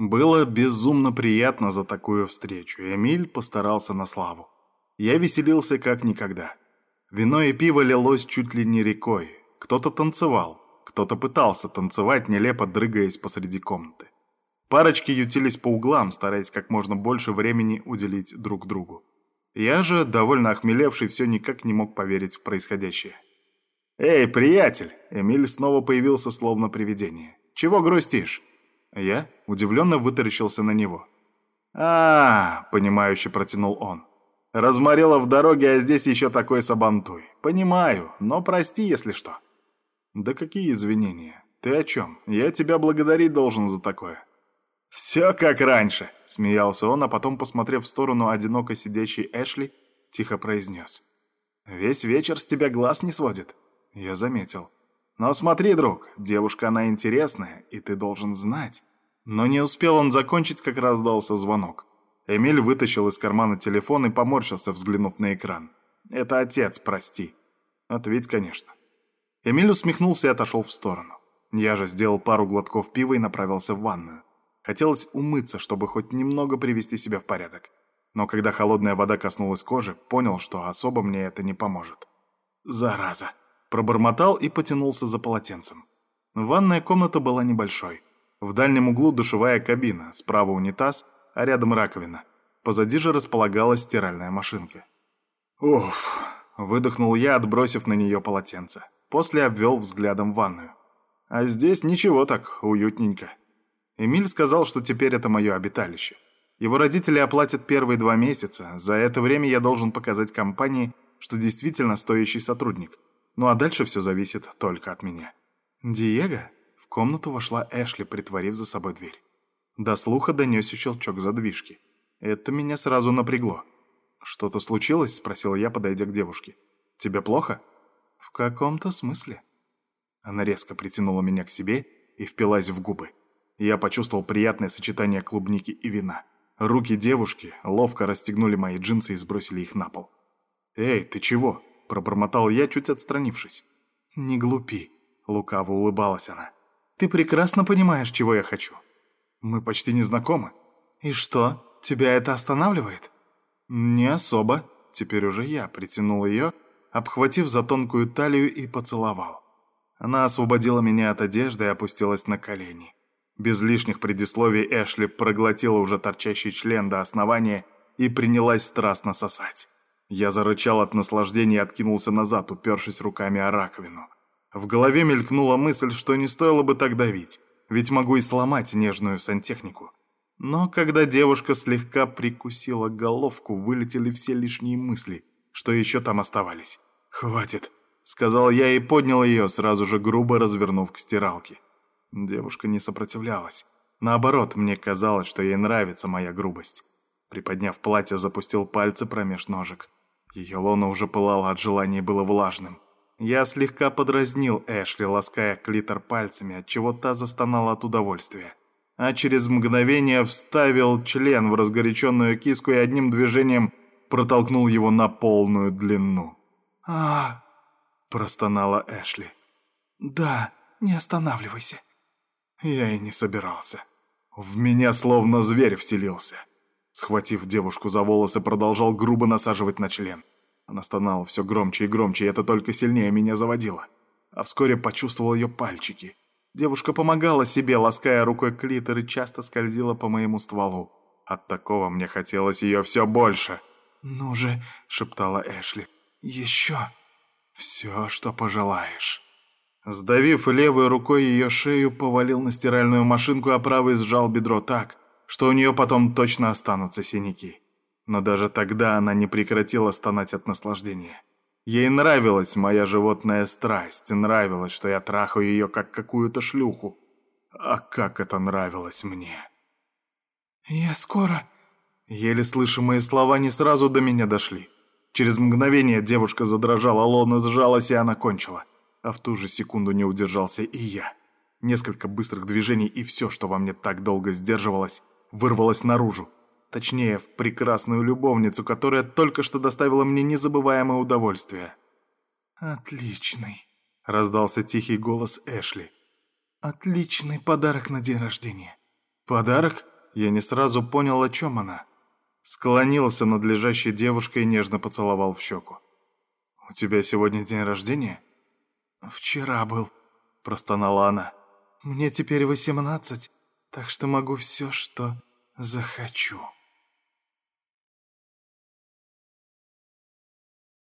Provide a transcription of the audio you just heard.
Было безумно приятно за такую встречу. Эмиль постарался на славу. Я веселился как никогда. Вино и пиво лилось чуть ли не рекой. Кто-то танцевал, кто-то пытался танцевать, нелепо дрыгаясь посреди комнаты. Парочки ютились по углам, стараясь как можно больше времени уделить друг другу. Я же, довольно охмелевший, все никак не мог поверить в происходящее. «Эй, приятель!» Эмиль снова появился словно привидение. «Чего грустишь?» Я удивленно вытаращился на него. а, -а, понимающе протянул он. «Разморила в дороге, а здесь еще такой сабантуй. Понимаю, но прости, если что». «Да какие извинения? Ты о чем? Я тебя благодарить должен за такое». «Все как раньше», — смеялся он, а потом, посмотрев в сторону одиноко сидящей Эшли, тихо произнес. «Весь вечер с тебя глаз не сводит». Я заметил. «Но смотри, друг, девушка она интересная, и ты должен знать». Но не успел он закончить, как раздался звонок. Эмиль вытащил из кармана телефон и поморщился, взглянув на экран. «Это отец, прости». «Ответь, конечно». Эмиль усмехнулся и отошел в сторону. Я же сделал пару глотков пива и направился в ванную. Хотелось умыться, чтобы хоть немного привести себя в порядок. Но когда холодная вода коснулась кожи, понял, что особо мне это не поможет. «Зараза!» Пробормотал и потянулся за полотенцем. Ванная комната была небольшой. В дальнем углу душевая кабина, справа унитаз, а рядом раковина. Позади же располагалась стиральная машинка. «Уф!» – выдохнул я, отбросив на нее полотенце. После обвел взглядом ванную. А здесь ничего так, уютненько. Эмиль сказал, что теперь это мое обиталище. Его родители оплатят первые два месяца. За это время я должен показать компании, что действительно стоящий сотрудник. Ну а дальше все зависит только от меня. «Диего?» В комнату вошла Эшли, притворив за собой дверь. До слуха донесся щелчок задвижки. Это меня сразу напрягло. «Что-то случилось?» – спросил я, подойдя к девушке. «Тебе плохо?» «В каком-то смысле». Она резко притянула меня к себе и впилась в губы. Я почувствовал приятное сочетание клубники и вина. Руки девушки ловко расстегнули мои джинсы и сбросили их на пол. «Эй, ты чего?» – пробормотал я, чуть отстранившись. «Не глупи», – лукаво улыбалась она. «Ты прекрасно понимаешь, чего я хочу. Мы почти не знакомы». «И что, тебя это останавливает?» «Не особо». Теперь уже я притянул ее, обхватив за тонкую талию и поцеловал. Она освободила меня от одежды и опустилась на колени. Без лишних предисловий Эшли проглотила уже торчащий член до основания и принялась страстно сосать. Я зарычал от наслаждения и откинулся назад, упершись руками о раковину. В голове мелькнула мысль, что не стоило бы так давить, ведь могу и сломать нежную сантехнику. Но когда девушка слегка прикусила головку, вылетели все лишние мысли, что еще там оставались. «Хватит», — сказал я и поднял ее, сразу же грубо развернув к стиралке. Девушка не сопротивлялась. Наоборот, мне казалось, что ей нравится моя грубость. Приподняв платье, запустил пальцы промеж ножек. Ее лоно уже пылало от желания было влажным. Я слегка подразнил Эшли, лаская клитор пальцами, отчего та застонала от удовольствия. А через мгновение вставил член в разгоряченную киску и одним движением протолкнул его на полную длину. а простонала Эшли. «Да, не останавливайся». Я и не собирался. В меня словно зверь вселился. Схватив девушку за волосы, продолжал грубо насаживать на член. Она стонала все громче и громче, и это только сильнее меня заводило. А вскоре почувствовал ее пальчики. Девушка помогала себе, лаская рукой клитор и часто скользила по моему стволу. От такого мне хотелось ее все больше. «Ну же», — шептала Эшли, — «еще все, что пожелаешь». Сдавив левой рукой ее шею, повалил на стиральную машинку, а правой сжал бедро так, что у нее потом точно останутся синяки. Но даже тогда она не прекратила стонать от наслаждения. Ей нравилась моя животная страсть, нравилось, что я трахаю ее как какую-то шлюху. А как это нравилось мне. «Я скоро...» Еле слышимые слова не сразу до меня дошли. Через мгновение девушка задрожала, лона сжалась, и она кончила а в ту же секунду не удержался и я. Несколько быстрых движений, и все, что во мне так долго сдерживалось, вырвалось наружу. Точнее, в прекрасную любовницу, которая только что доставила мне незабываемое удовольствие. «Отличный», — раздался тихий голос Эшли. «Отличный подарок на день рождения. «Подарок?» Я не сразу понял, о чем она. Склонился над лежащей девушкой и нежно поцеловал в щеку. «У тебя сегодня день рождения?» «Вчера был», — простонала она. «Мне теперь восемнадцать, так что могу все, что захочу».